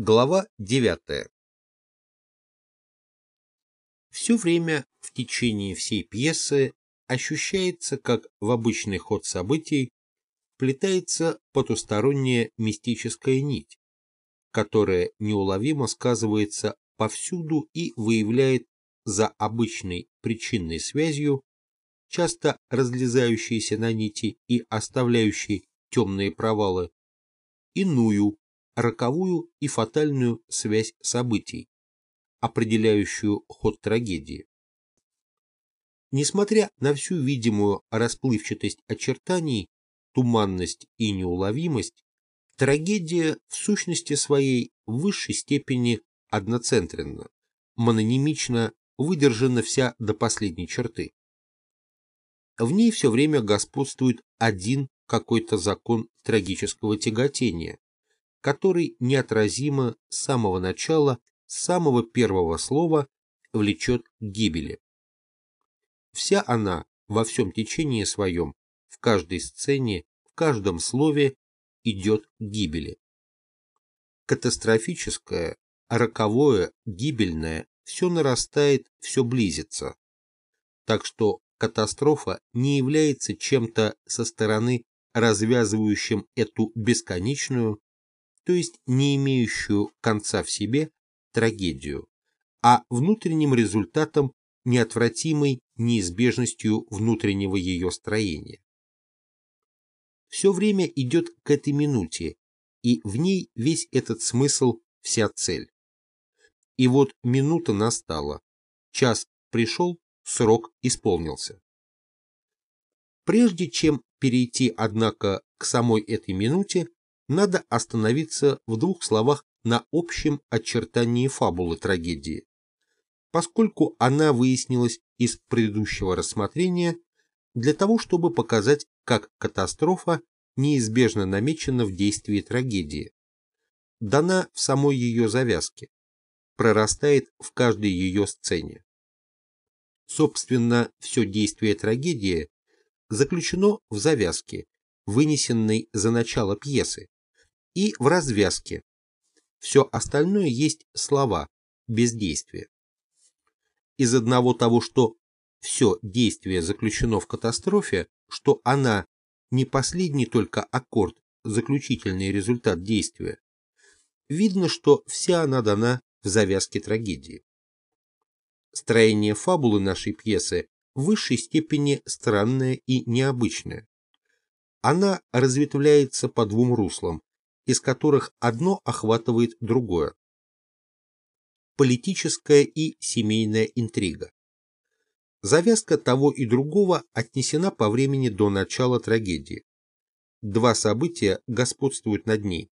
Глава 9. Все время в течение всей пьесы ощущается, как в обычный ход событий плетается потусторонняя мистическая нить, которая неуловимо сказывается повсюду и выявляет за обычной причинной связью, часто разлезающейся на нити и оставляющей темные провалы, иную, роковую и фатальную связь событий, определяющую ход трагедии. Несмотря на всю видимую расплывчатость очертаний, туманность и неуловимость, трагедия в сущности своей в высшей степени одноцентренна, мононимично выдержана вся до последней черты. В ней все время господствует один какой-то закон трагического тяготения, который неотразимо с самого начала, с самого первого слова влечет к гибели. Вся она во всем течении своем, в каждой сцене, в каждом слове идет к гибели. Катастрофическое, роковое, гибельное все нарастает, все близится. Так что катастрофа не является чем-то со стороны развязывающим эту бесконечную, то есть не имеющую конца в себе, трагедию, а внутренним результатом неотвратимой неизбежностью внутреннего ее строения. Все время идет к этой минуте, и в ней весь этот смысл, вся цель. И вот минута настала, час пришел, срок исполнился. Прежде чем перейти, однако, к самой этой минуте, надо остановиться в двух словах на общем очертании фабулы трагедии, поскольку она выяснилась из предыдущего рассмотрения для того, чтобы показать, как катастрофа неизбежно намечена в действии трагедии, дана в самой ее завязке, прорастает в каждой ее сцене. Собственно, все действие трагедии заключено в завязке, вынесенной за начало пьесы, и в развязке. Все остальное есть слова, бездействие. Из одного того, что все действие заключено в катастрофе, что она не последний только аккорд, заключительный результат действия, видно, что вся она дана в завязке трагедии. Строение фабулы нашей пьесы в высшей степени странная и необычная. Она разветвляется по двум руслам, из которых одно охватывает другое. Политическая и семейная интрига. Завязка того и другого отнесена по времени до начала трагедии. Два события господствуют над ней,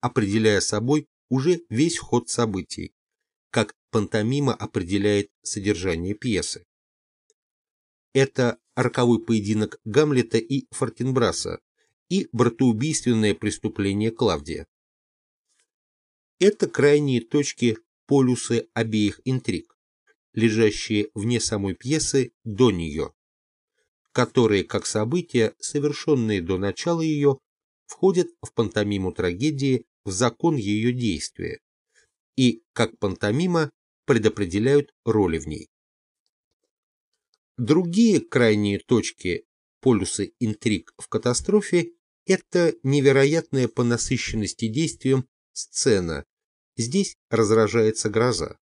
определяя собой уже весь ход событий, как пантомима определяет содержание пьесы. Это роковой поединок Гамлета и Фортенбраса и братоубийственное преступление Клавдия. Это крайние точки полюсы обеих интриг, лежащие вне самой пьесы до нее, которые, как события, совершенные до начала ее, входят в пантомиму трагедии в закон ее действия и, как пантомима, предопределяют роли в ней. Другие крайние точки, полюсы интриг в катастрофе, это невероятная по насыщенности действием сцена. Здесь разражается гроза.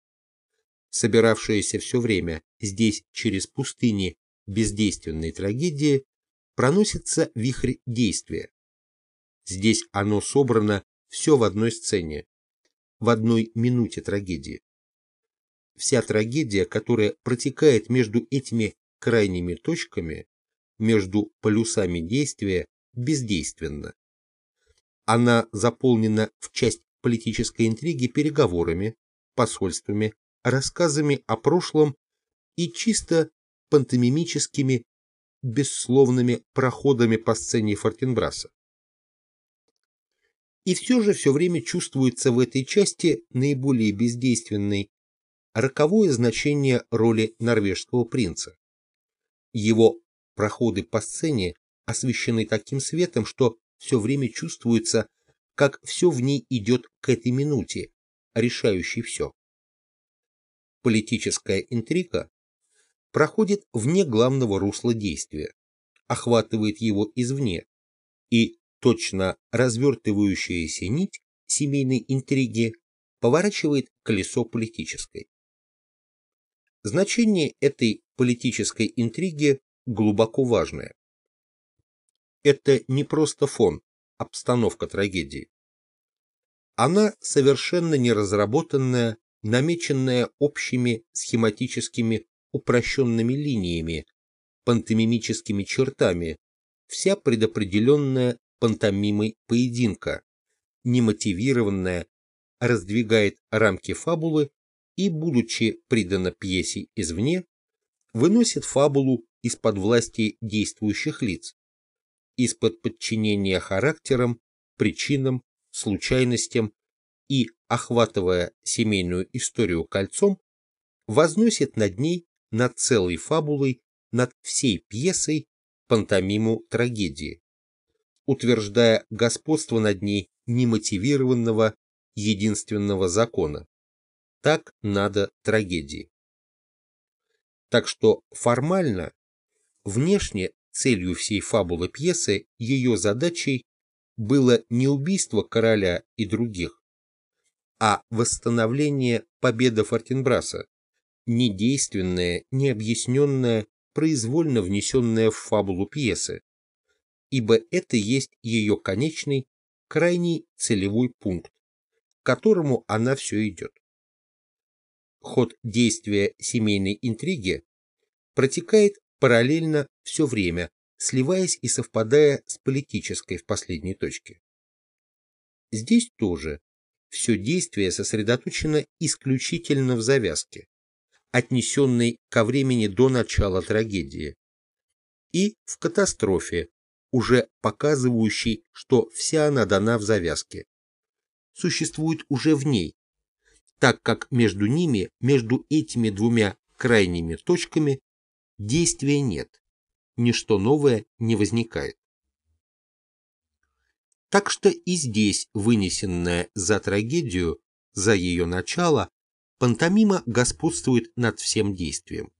Собиравшаяся все время здесь через пустыни бездейственной трагедии проносится вихрь действия. Здесь оно собрано все в одной сцене, в одной минуте трагедии. Вся трагедия, которая протекает между этими крайними точками, между полюсами действия, бездейственна. Она заполнена в часть политической интриги переговорами, посольствами, рассказами о прошлом и чисто пантомимическими бессловными проходами по сцене Фортенбраса. И все же все время чувствуется в этой части наиболее бездейственной роковое значение роли норвежского принца. Его проходы по сцене освещены таким светом, что все время чувствуется, как все в ней идет к этой минуте, решающей все. Политическая интрига проходит вне главного русла действия, охватывает его извне, и точно развертывающаяся нить семейной интриги поворачивает колесо политической. Значение этой политической интриги глубоко важное. Это не просто фон, обстановка трагедии. Она совершенно неразработанная, намеченная общими схематическими упрощенными линиями, пантомимическими чертами, вся предопределенная пантомимой поединка, немотивированная, раздвигает рамки фабулы и, будучи придана пьесе извне, выносит фабулу из-под власти действующих лиц, из-под подчинения характерам, причинам, случайностям и, охватывая семейную историю кольцом, возносит над ней, над целой фабулой, над всей пьесой пантомиму трагедии, утверждая господство над ней немотивированного единственного закона. Так надо трагедии. Так что формально, внешне целью всей фабулы пьесы, ее задачей было не убийство короля и других, а восстановление победы Фортенбраса, не действенное, не объясненное, произвольно внесенное в фабулу пьесы, ибо это есть ее конечный, крайний целевой пункт, к которому она все идет ход действия семейной интриги протекает параллельно все время, сливаясь и совпадая с политической в последней точке. Здесь тоже все действие сосредоточено исключительно в завязке, отнесенной ко времени до начала трагедии, и в катастрофе, уже показывающей, что вся она дана в завязке, существует уже в ней, так как между ними, между этими двумя крайними точками, действия нет, ничто новое не возникает. Так что и здесь вынесенная за трагедию, за ее начало, пантомима господствует над всем действием.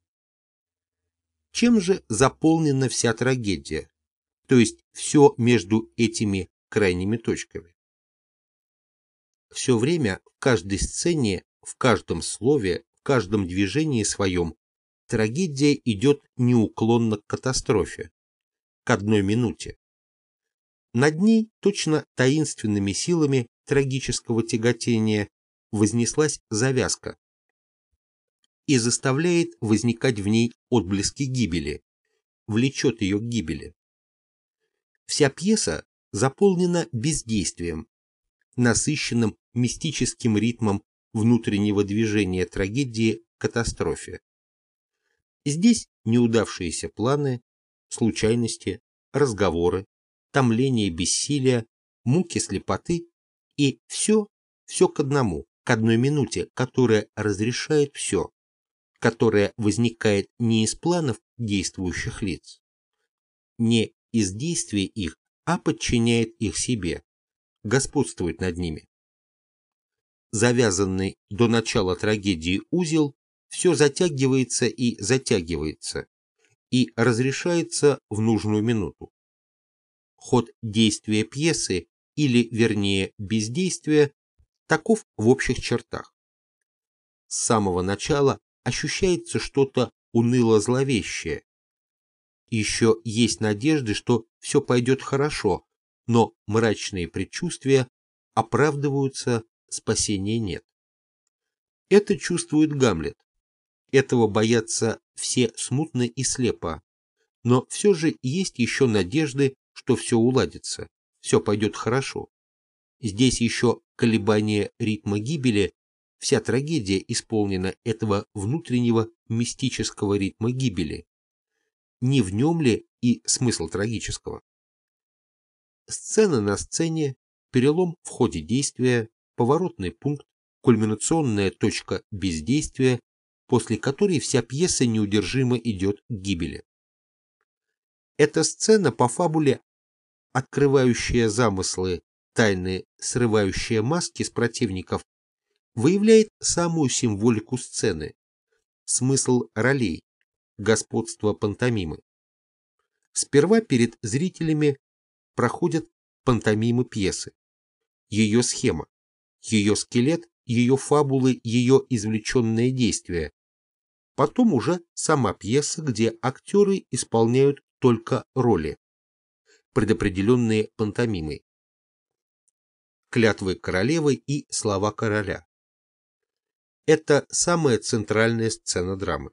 Чем же заполнена вся трагедия, то есть все между этими крайними точками? Все время в каждой сцене, в каждом слове, в каждом движении своем трагедия идет неуклонно к катастрофе, к одной минуте. Над ней точно таинственными силами трагического тяготения вознеслась завязка и заставляет возникать в ней отблески гибели, влечет ее к гибели. Вся пьеса заполнена бездействием, насыщенным мистическим ритмом внутреннего движения трагедии к катастрофе. Здесь неудавшиеся планы, случайности, разговоры, томление бессилия, муки слепоты и все, все к одному, к одной минуте, которая разрешает все, которая возникает не из планов действующих лиц, не из действий их, а подчиняет их себе, господствует над ними. Завязанный до начала трагедии узел все затягивается и затягивается, и разрешается в нужную минуту. Ход действия пьесы, или, вернее, бездействия, таков в общих чертах. С самого начала ощущается что-то уныло-зловещее. Еще есть надежды, что все пойдет хорошо, но мрачные предчувствия оправдываются, спасения нет. Это чувствует Гамлет. Этого боятся все смутно и слепо. Но все же есть еще надежды, что все уладится, все пойдет хорошо. Здесь еще колебание ритма гибели, вся трагедия исполнена этого внутреннего мистического ритма гибели. Не в нем ли и смысл трагического? Сцена на сцене, перелом в ходе действия, поворотный пункт, кульминационная точка бездействия, после которой вся пьеса неудержимо идет к гибели. Эта сцена по фабуле, открывающая замыслы тайны, срывающая маски с противников, выявляет самую символику сцены, смысл ролей, господство пантомимы. Сперва перед зрителями проходят пантомимы пьесы, ее схема, ее скелет, ее фабулы, ее извлеченные действия. Потом уже сама пьеса, где актеры исполняют только роли, предопределенные пантомимой. Клятвы королевы и слова короля. Это самая центральная сцена драмы.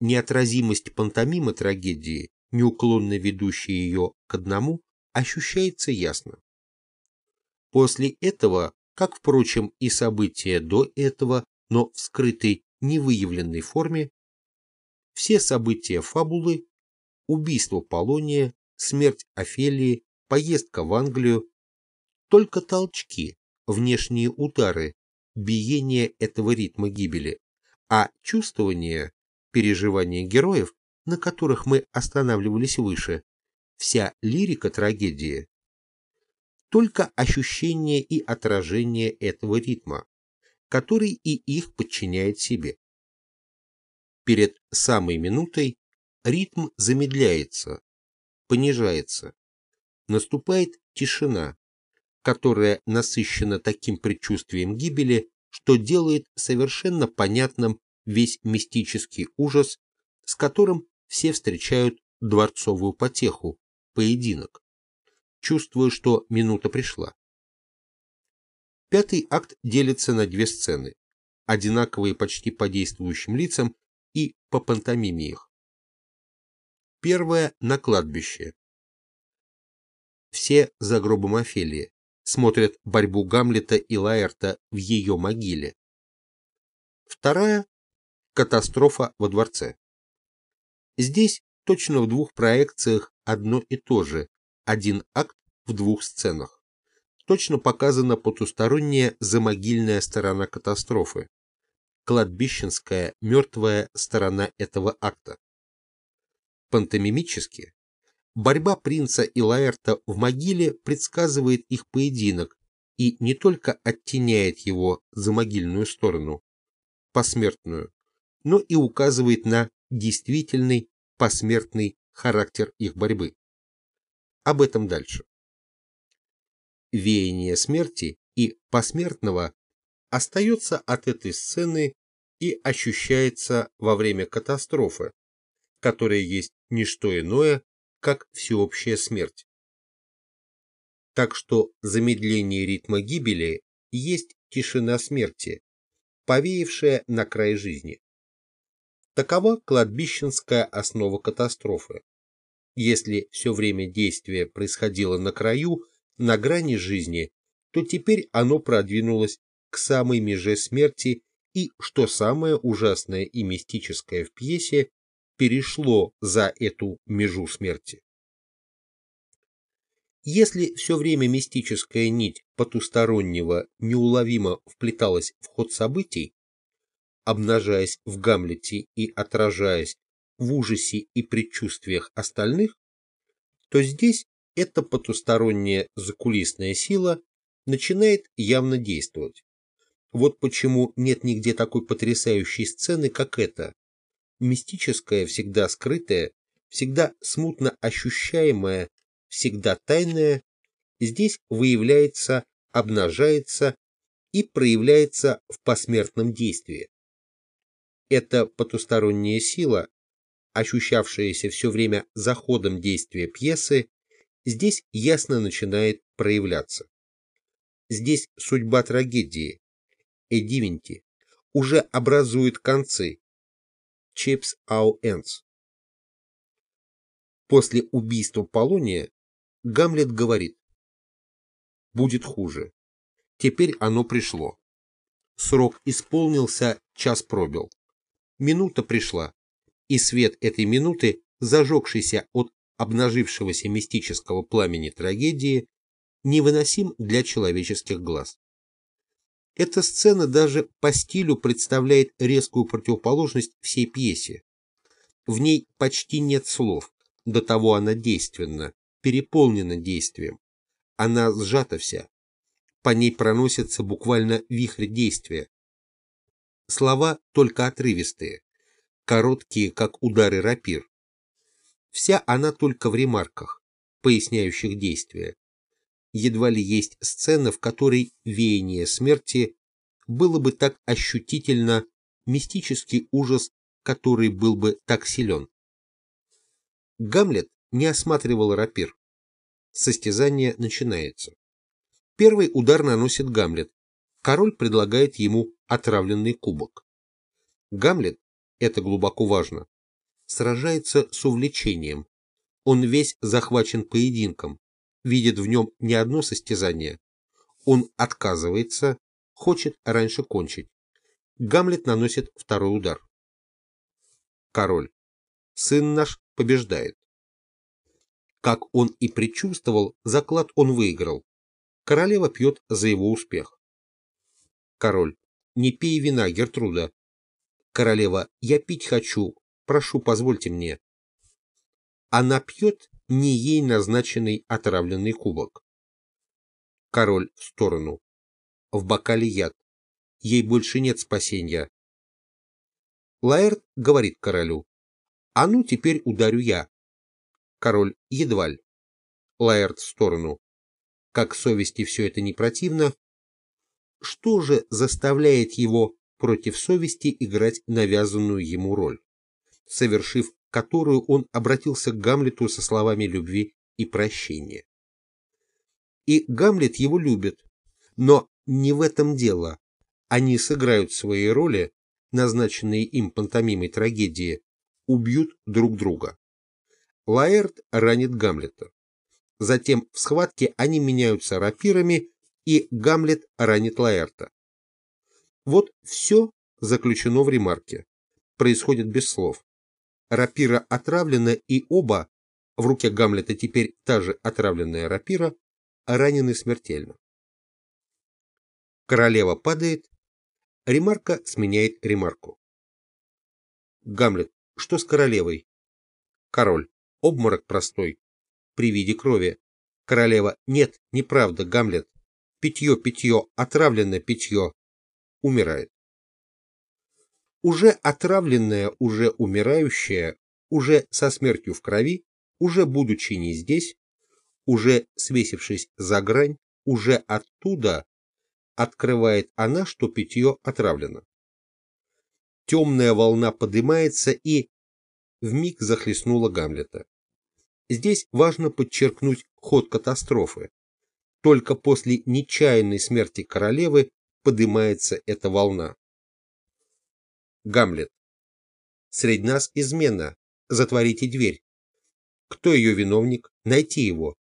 Неотразимость пантомимы трагедии, неуклонно ведущей ее к одному, ощущается ясно. После этого, как, впрочем, и события до этого, но в скрытой, невыявленной форме, все события фабулы, убийство Полония, смерть Офелии, поездка в Англию, только толчки, внешние удары, биение этого ритма гибели, а чувствование, переживания героев, на которых мы останавливались выше, вся лирика трагедии, только ощущение и отражение этого ритма, который и их подчиняет себе. Перед самой минутой ритм замедляется, понижается, наступает тишина, которая насыщена таким предчувствием гибели, что делает совершенно понятным весь мистический ужас, с которым все встречают дворцовую потеху, поединок, чувствуя, что минута пришла. Пятый акт делится на две сцены, одинаковые почти по действующим лицам и по пантомиме их. Первая на кладбище. Все за гробом Офелии смотрят борьбу Гамлета и Лаэрта в ее могиле. Вторая – катастрофа во дворце. Здесь точно в двух проекциях одно и то же, один акт в двух сценах. Точно показана потусторонняя замогильная сторона катастрофы, кладбищенская мертвая сторона этого акта. Пантомимически Борьба принца и Лаэрта в могиле предсказывает их поединок и не только оттеняет его за могильную сторону, посмертную, но и указывает на действительный посмертный характер их борьбы. Об этом дальше. Веяние смерти и посмертного остается от этой сцены и ощущается во время катастрофы, которая есть не что иное, как всеобщая смерть. Так что замедление ритма гибели есть тишина смерти, повеявшая на край жизни. Такова кладбищенская основа катастрофы. Если все время действия происходило на краю, на грани жизни, то теперь оно продвинулось к самой меже смерти и, что самое ужасное и мистическое в пьесе, перешло за эту межу смерти. Если все время мистическая нить потустороннего неуловимо вплеталась в ход событий, обнажаясь в Гамлете и отражаясь в ужасе и предчувствиях остальных, то здесь эта потусторонняя закулисная сила начинает явно действовать. Вот почему нет нигде такой потрясающей сцены, как эта, мистическое, всегда скрытое, всегда смутно ощущаемое, всегда тайное, здесь выявляется, обнажается и проявляется в посмертном действии. Эта потусторонняя сила, ощущавшаяся все время за ходом действия пьесы, здесь ясно начинает проявляться. Здесь судьба трагедии, Эдивенти, уже образует концы, Chips All Ends. После убийства Полония Гамлет говорит «Будет хуже. Теперь оно пришло. Срок исполнился, час пробил. Минута пришла, и свет этой минуты, зажегшийся от обнажившегося мистического пламени трагедии, невыносим для человеческих глаз. Эта сцена даже по стилю представляет резкую противоположность всей пьесе. В ней почти нет слов, до того она действенна, переполнена действием. она сжата вся. По ней проносится буквально вихрь действия. Слова только отрывистые, короткие, как удары рапир. Вся она только в ремарках, поясняющих действия. Едва ли есть сцена, в которой веяние смерти было бы так ощутительно, мистический ужас, который был бы так силен. Гамлет не осматривал рапир. Состязание начинается. Первый удар наносит Гамлет. Король предлагает ему отравленный кубок. Гамлет, это глубоко важно, сражается с увлечением. Он весь захвачен поединком, видит в нем не одно состязание. Он отказывается, хочет раньше кончить. Гамлет наносит второй удар. Король. Сын наш побеждает. Как он и предчувствовал, заклад он выиграл. Королева пьет за его успех. Король. Не пей вина, Гертруда. Королева. Я пить хочу. Прошу, позвольте мне. Она пьет не ей назначенный отравленный кубок. Король в сторону. В бокале яд. Ей больше нет спасения. Лаэрт говорит королю. А ну теперь ударю я. Король едва ли. Лаэрт в сторону. Как совести все это не противно, что же заставляет его против совести играть навязанную ему роль, совершив которую он обратился к Гамлету со словами любви и прощения. И Гамлет его любит, но не в этом дело. Они сыграют свои роли, назначенные им пантомимой трагедии, убьют друг друга. Лаэрт ранит Гамлета. Затем в схватке они меняются рапирами, и Гамлет ранит Лаэрта. Вот все заключено в ремарке. Происходит без слов. Рапира отравлена, и оба, в руке Гамлета теперь та же отравленная рапира, ранены смертельно. Королева падает, ремарка сменяет ремарку. Гамлет, что с королевой? Король. Обморок простой. При виде крови. Королева. Нет, неправда, Гамлет. Питье, питье, отравленное питье. Умирает. Уже отравленная, уже умирающая, уже со смертью в крови, уже будучи не здесь, уже свесившись за грань, уже оттуда открывает она, что питье отравлено. Темная волна поднимается и вмиг захлестнула Гамлета. Здесь важно подчеркнуть ход катастрофы. Только после нечаянной смерти королевы поднимается эта волна. Гамлет. Средь нас измена. Затворите дверь. Кто ее виновник? Найти его.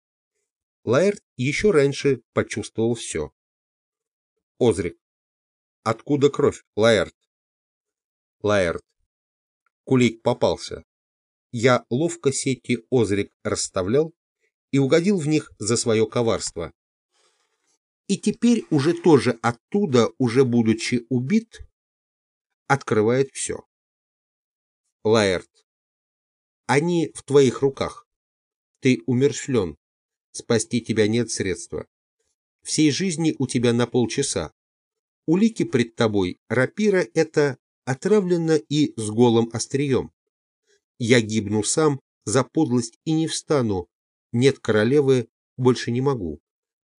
Лаэрт еще раньше почувствовал все. Озрик. Откуда кровь, Лаэрт? Лаэрт. Кулик попался я ловко сети озрик расставлял и угодил в них за свое коварство. И теперь уже тоже оттуда, уже будучи убит, открывает все. Лаэрт, они в твоих руках. Ты умерщвлен. Спасти тебя нет средства. Всей жизни у тебя на полчаса. Улики пред тобой, рапира это отравлено и с голым острием. Я гибну сам за подлость и не встану. Нет королевы, больше не могу.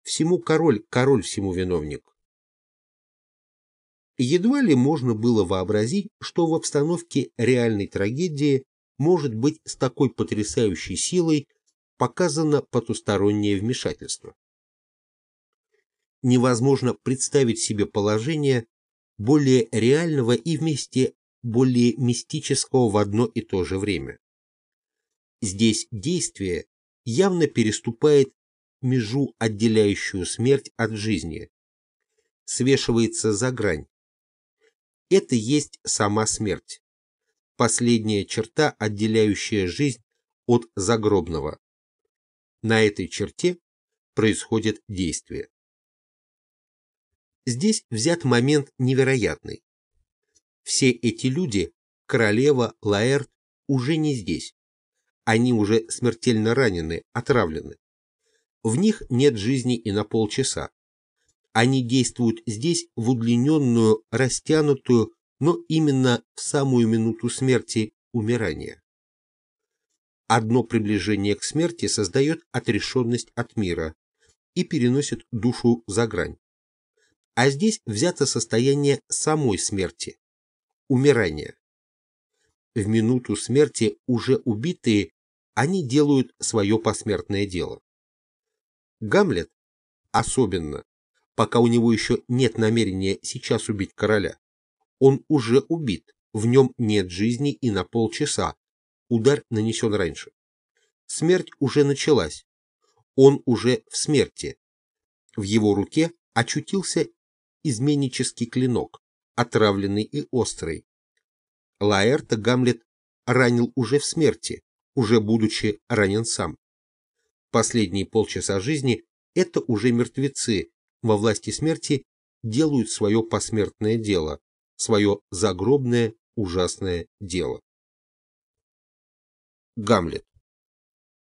Всему король, король всему виновник. Едва ли можно было вообразить, что в обстановке реальной трагедии может быть с такой потрясающей силой показано потустороннее вмешательство. Невозможно представить себе положение более реального и вместе более мистического в одно и то же время. Здесь действие явно переступает межу, отделяющую смерть от жизни, свешивается за грань. Это есть сама смерть, последняя черта, отделяющая жизнь от загробного. На этой черте происходит действие. Здесь взят момент невероятный. Все эти люди, королева, Лаэрт, уже не здесь. Они уже смертельно ранены, отравлены. В них нет жизни и на полчаса. Они действуют здесь в удлиненную, растянутую, но именно в самую минуту смерти умирания. Одно приближение к смерти создает отрешенность от мира и переносит душу за грань. А здесь взято состояние самой смерти, умирания. В минуту смерти уже убитые, они делают свое посмертное дело. Гамлет, особенно, пока у него еще нет намерения сейчас убить короля, он уже убит, в нем нет жизни и на полчаса, удар нанесен раньше. Смерть уже началась, он уже в смерти. В его руке очутился изменнический клинок, отравленный и острый. Лаэрта Гамлет ранил уже в смерти, уже будучи ранен сам. Последние полчаса жизни – это уже мертвецы, во власти смерти делают свое посмертное дело, свое загробное ужасное дело. Гамлет.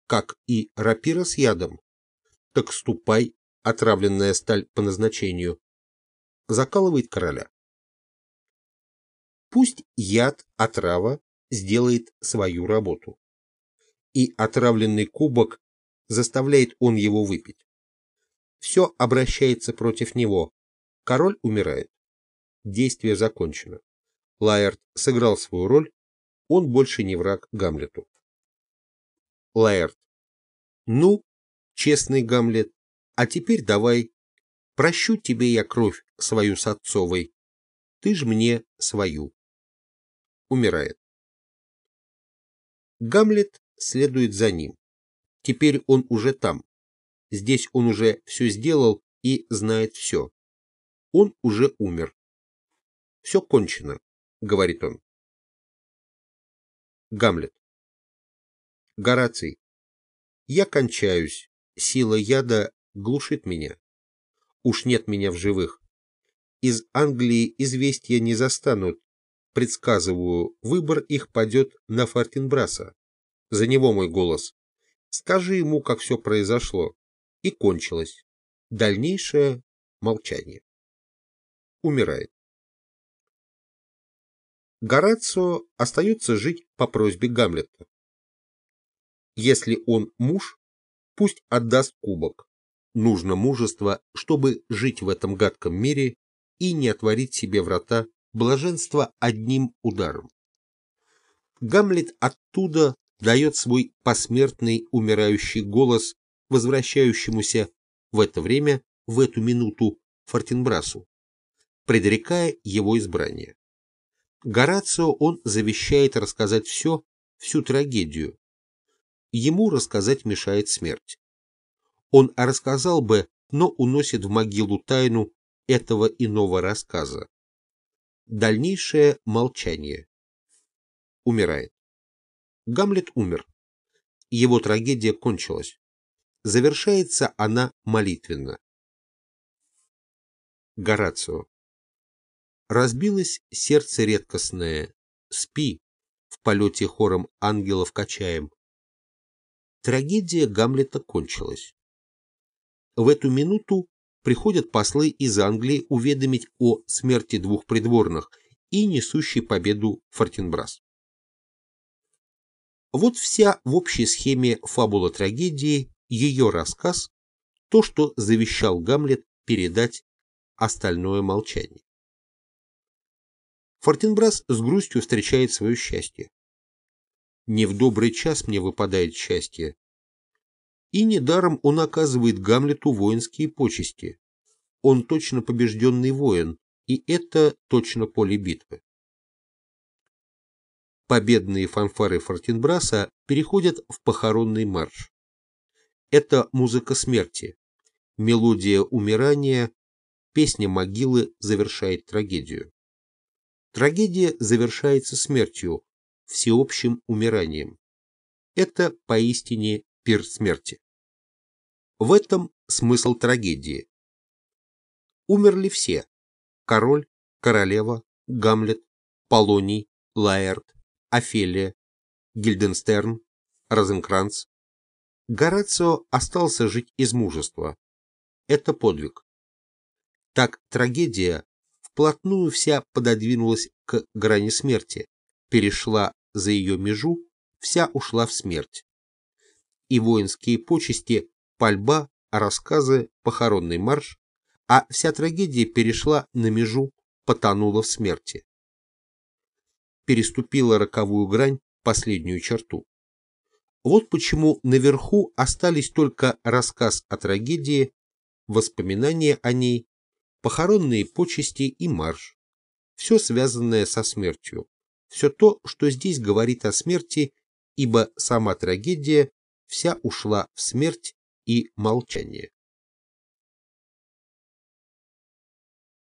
Как и рапира с ядом, так ступай, отравленная сталь по назначению, закалывает короля. Пусть яд, отрава сделает свою работу. И отравленный кубок заставляет он его выпить. Все обращается против него. Король умирает. Действие закончено. Лаэрт сыграл свою роль, он больше не враг Гамлету. Лаэрт. Ну, честный Гамлет, а теперь давай. Прощу тебе я кровь свою с отцовой. Ты ж мне свою. Умирает. Гамлет следует за ним. Теперь он уже там. Здесь он уже все сделал и знает все. Он уже умер. Все кончено, говорит он. Гамлет. Гораций. Я кончаюсь. Сила яда глушит меня. Уж нет меня в живых. Из Англии известия не застанут. Предсказываю, выбор их падет на Фортенбраса. За него мой голос. Скажи ему, как все произошло и кончилось. Дальнейшее молчание. Умирает. Горацио остается жить по просьбе Гамлета. Если он муж, пусть отдаст кубок. Нужно мужество, чтобы жить в этом гадком мире и не отворить себе врата блаженства одним ударом. Гамлет оттуда дает свой посмертный умирающий голос возвращающемуся в это время, в эту минуту, Фортенбрасу, предрекая его избрание. Горацио он завещает рассказать все, всю трагедию. Ему рассказать мешает смерть. Он рассказал бы, но уносит в могилу тайну этого иного рассказа. Дальнейшее молчание. Умирает. Гамлет умер. Его трагедия кончилась. Завершается она молитвенно. Горацио. Разбилось сердце редкостное, спи, в полете хором ангелов качаем. Трагедия Гамлета кончилась. В эту минуту приходят послы из Англии уведомить о смерти двух придворных и несущий победу Фортенбрас. Вот вся в общей схеме фабула трагедии ее рассказ – то, что завещал Гамлет передать остальное молчание. Фортенбрас с грустью встречает свое счастье. Не в добрый час мне выпадает счастье. И недаром он оказывает Гамлету воинские почести. Он точно побежденный воин, и это точно поле битвы. Победные фанфары Фортенбраса переходят в похоронный марш. Это музыка смерти. Мелодия умирания, песня могилы завершает трагедию. Трагедия завершается смертью, всеобщим умиранием. Это поистине пир смерти. В этом смысл трагедии. Умерли все. Король, королева, Гамлет, Полоний, Лаэрт, Офелия, Гильденстерн, Розенкранц, Горацио остался жить из мужества. Это подвиг. Так трагедия вплотную вся пододвинулась к грани смерти, перешла за ее межу, вся ушла в смерть. И воинские почести, пальба, рассказы, похоронный марш, а вся трагедия перешла на межу, потонула в смерти. Переступила роковую грань, последнюю черту. Вот почему наверху остались только рассказ о трагедии, воспоминания о ней, похоронные почести и марш. Все связанное со смертью. Все то, что здесь говорит о смерти, ибо сама трагедия вся ушла в смерть и молчание.